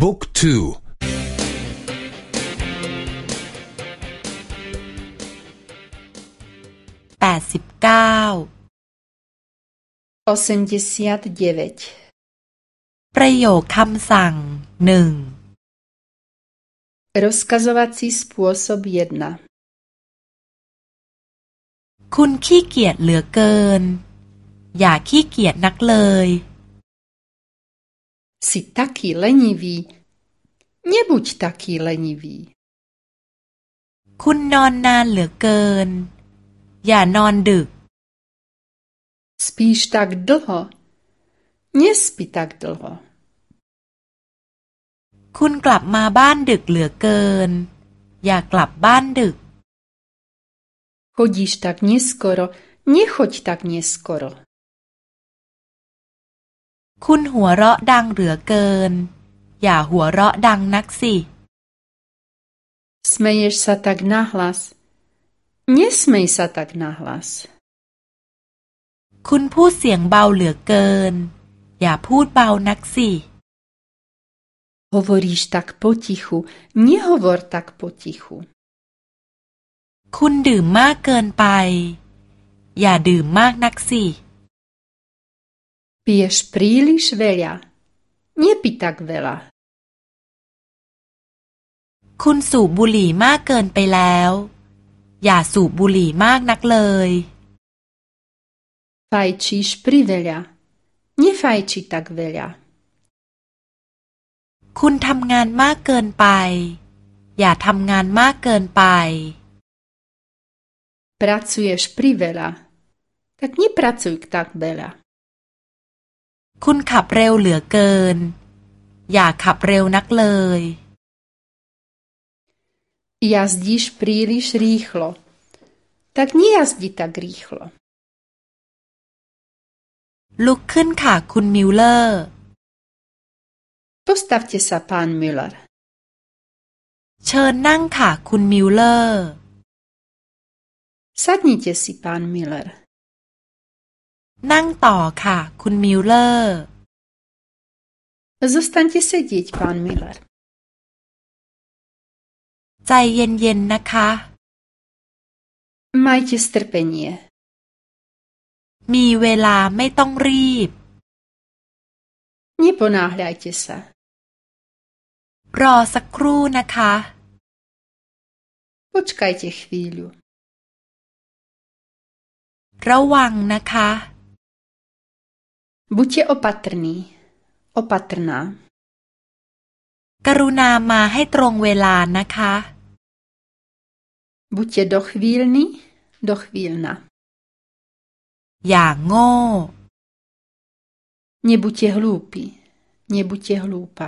บุ๊กทูแปดสิบเก้าประโยคคำสั่งหนึ่ง Rozkazovací způsob jedna คุณขี้เกียจเหลือเกิน อย่าขี้เกียจนักเลย Si taký lenivý. Nebuď taký lenivý. คุณนอนนานเหลือเกิน อย่านอนดึก Spíš tak dlho. Nespi tak dlho. คุณกลับมาบ้านดึกเหลือเกิน อย่ากลับบ้านดึก Chodíš tak neskoro. Nechoď tak neskoro. คุณหัวเราะดังเหลือเกิน อย่าหัวเราะดังนักสิ Smeješ sa tak nahlas. Nesmej sa tak nahlas. คุณพูดเสียงเบาเหลือเกิน อย่าพูดเบานักสิ Hovoríš tak potichu. Nehovor tak potichu. คุณดื่มมากเกินไป อย่าดื่มมากนักสิ Piješ príliš veľa. Nepi tak veľa. คุณสูบบุหรี่มากเกินไปแล้ว อย่าสูบบุหรี่มากนักเลย Fajčíš priveľa. Nefajči tak veľa. คุณทำงานมากเกินไป อย่าทำงานมากเกินไป Pracuješ priveľa. Tak nepracuj tak veľa. คุณขับเร็วเหลือเกิน อย่าขับเร็วนักเลย Jazdíš príliš rýchlo. Tak nejazdi tak rýchlo. ลุกขึ้นค่ะคุณมิลเลอร์ Postavte sa, pán Müller. เชิญนั่งค่ะคุณมิลเลอร์ Sadnite si, pán Müller. นั่งต่อค่ะ คุณมิลเลอร์ Zostaňte sedieť, pán Müller. ใจเย็นๆนะคะ Majte strpenie. มีเวลาไม่ต้องรีบ Neponáhľajte sa. รอสักครู่นะคะ Počkajte chvíľu. ระวังนะคะ Buďte opatrní. Opatrná. กรุณามาให้ตรงเวลานะคะ Buďte dochvíľní. Dochvíľna. อย่างโง่ Nebuďte hlúpi. Nebuďte hlúpa.